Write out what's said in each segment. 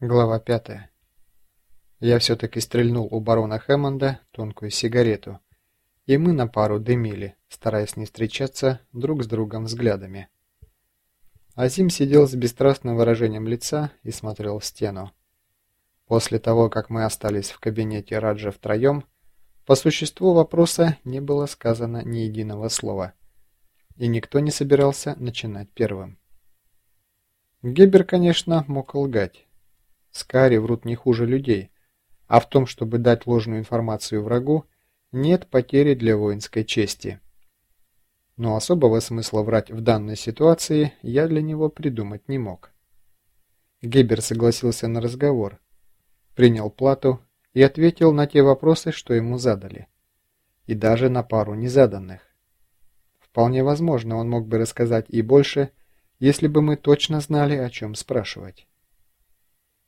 Глава пятая. Я все-таки стрельнул у барона Хэммонда тонкую сигарету, и мы на пару дымили, стараясь не встречаться друг с другом взглядами. Азим сидел с бесстрастным выражением лица и смотрел в стену. После того, как мы остались в кабинете Раджа втроем, по существу вопроса не было сказано ни единого слова, и никто не собирался начинать первым. Гебер, конечно, мог лгать. Скари врут не хуже людей, а в том, чтобы дать ложную информацию врагу, нет потери для воинской чести. Но особого смысла врать в данной ситуации я для него придумать не мог. Гебер согласился на разговор, принял плату и ответил на те вопросы, что ему задали. И даже на пару незаданных. Вполне возможно, он мог бы рассказать и больше, если бы мы точно знали, о чем спрашивать.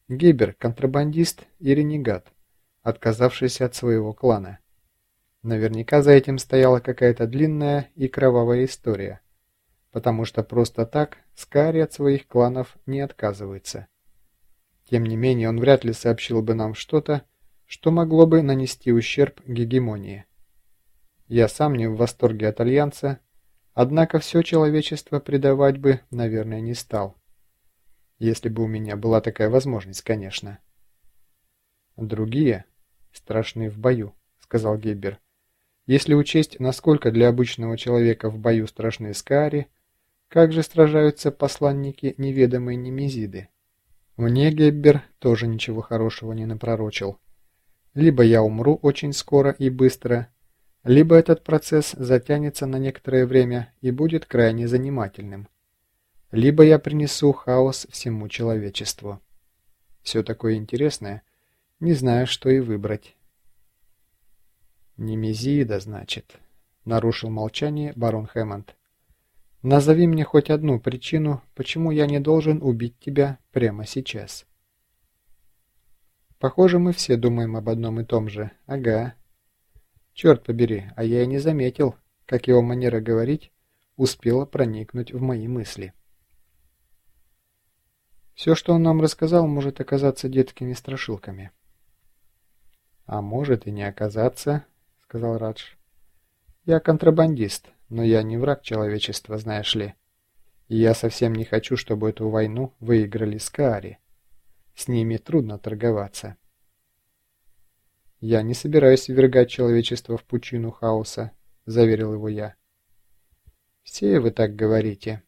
Гебер – контрабандист и ренегат, отказавшийся от своего клана. Наверняка за этим стояла какая-то длинная и кровавая история, потому что просто так Скари от своих кланов не отказывается. Тем не менее, он вряд ли сообщил бы нам что-то, что могло бы нанести ущерб гегемонии. Я сам не в восторге от Альянса, однако все человечество предавать бы, наверное, не стал. Если бы у меня была такая возможность, конечно. Другие страшны в бою, сказал Геббер. Если учесть, насколько для обычного человека в бою страшны скари, как же сражаются посланники неведомой Немезиды? Мне Геббер тоже ничего хорошего не напророчил. Либо я умру очень скоро и быстро, либо этот процесс затянется на некоторое время и будет крайне занимательным либо я принесу хаос всему человечеству. Все такое интересное, не знаю, что и выбрать. Немезида, значит, нарушил молчание барон Хэммонд. Назови мне хоть одну причину, почему я не должен убить тебя прямо сейчас. Похоже, мы все думаем об одном и том же. Ага. Черт побери, а я и не заметил, как его манера говорить успела проникнуть в мои мысли. Все, что он нам рассказал, может оказаться детскими страшилками. А может и не оказаться, сказал Радж. Я контрабандист, но я не враг человечества, знаешь ли. И я совсем не хочу, чтобы эту войну выиграли Скаари. С ними трудно торговаться. Я не собираюсь ввергать человечество в пучину хаоса, заверил его я. Все вы так говорите,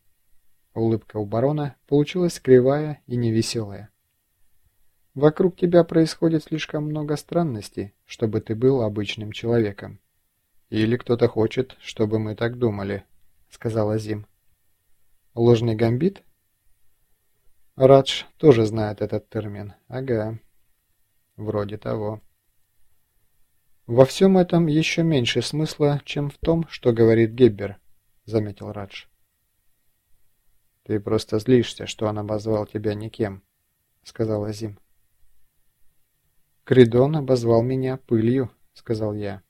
Улыбка у барона получилась кривая и невеселая. «Вокруг тебя происходит слишком много странностей, чтобы ты был обычным человеком. Или кто-то хочет, чтобы мы так думали», — сказала Зим. «Ложный гамбит?» Радж тоже знает этот термин. Ага. Вроде того. Во всем этом еще меньше смысла, чем в том, что говорит Геббер, заметил Радж. «Ты просто злишься, что он обозвал тебя никем», — сказал Азим. «Кридон обозвал меня пылью», — сказал я.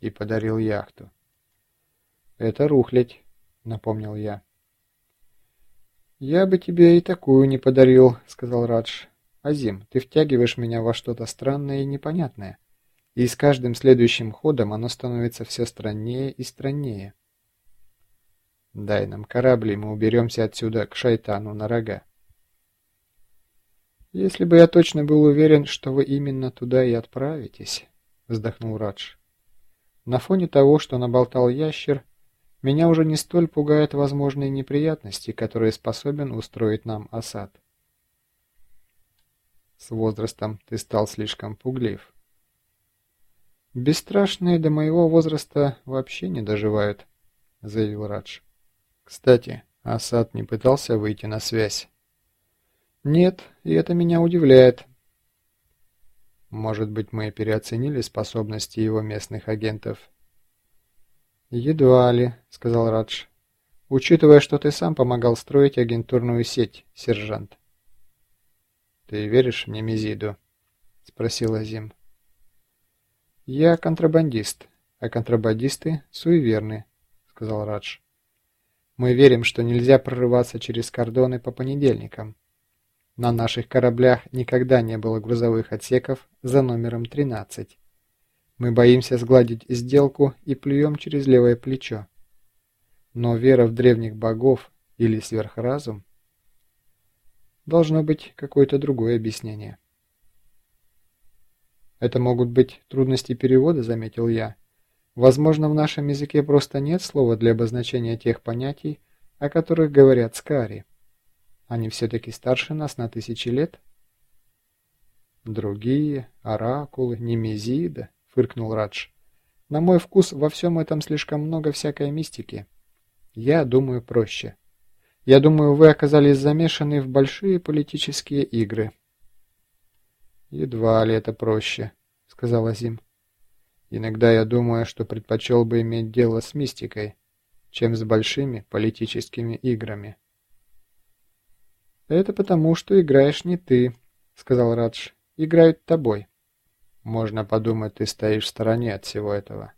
«И подарил яхту». «Это рухлядь», — напомнил я. «Я бы тебе и такую не подарил», — сказал Радж. «Азим, ты втягиваешь меня во что-то странное и непонятное, и с каждым следующим ходом оно становится все страннее и страннее». Дай нам корабли, мы уберемся отсюда к шайтану на рога. Если бы я точно был уверен, что вы именно туда и отправитесь, вздохнул Радж. На фоне того, что наболтал ящер, меня уже не столь пугают возможные неприятности, которые способен устроить нам Асад. С возрастом ты стал слишком пуглив. Бесстрашные до моего возраста вообще не доживают, заявил Радж. Кстати, Асад не пытался выйти на связь. Нет, и это меня удивляет. Может быть, мы переоценили способности его местных агентов? Едва ли, сказал Радж. Учитывая, что ты сам помогал строить агентурную сеть, сержант. Ты веришь в Немезиду? спросил Азим. Я контрабандист, а контрабандисты суеверны, сказал Радж. Мы верим, что нельзя прорываться через кордоны по понедельникам. На наших кораблях никогда не было грузовых отсеков за номером 13. Мы боимся сгладить сделку и плюем через левое плечо. Но вера в древних богов или сверхразум должно быть какое-то другое объяснение. Это могут быть трудности перевода, заметил я. Возможно, в нашем языке просто нет слова для обозначения тех понятий, о которых говорят скари. Они все-таки старше нас на тысячи лет? Другие, оракулы, немезида, фыркнул Радж. На мой вкус во всем этом слишком много всякой мистики. Я думаю проще. Я думаю, вы оказались замешаны в большие политические игры. Едва ли это проще, сказала Зим. Иногда я думаю, что предпочел бы иметь дело с мистикой, чем с большими политическими играми. «Это потому, что играешь не ты», — сказал Радж. «Играют тобой». «Можно подумать, ты стоишь в стороне от всего этого».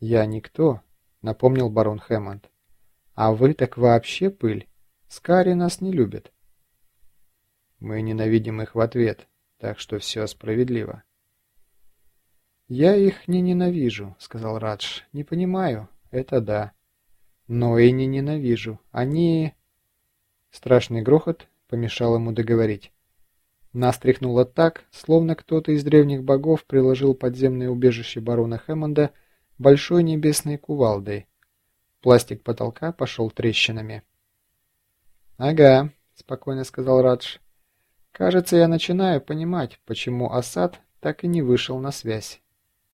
«Я никто», — напомнил барон Хэммонд. «А вы так вообще пыль. Скари нас не любят». «Мы ненавидим их в ответ, так что все справедливо». «Я их не ненавижу», — сказал Радж. «Не понимаю. Это да. Но и не ненавижу. Они...» Страшный грохот помешал ему договорить. Нас тряхнуло так, словно кто-то из древних богов приложил подземное убежище барона Хэммонда большой небесной кувалдой. Пластик потолка пошел трещинами. «Ага», — спокойно сказал Радж. «Кажется, я начинаю понимать, почему Асад так и не вышел на связь».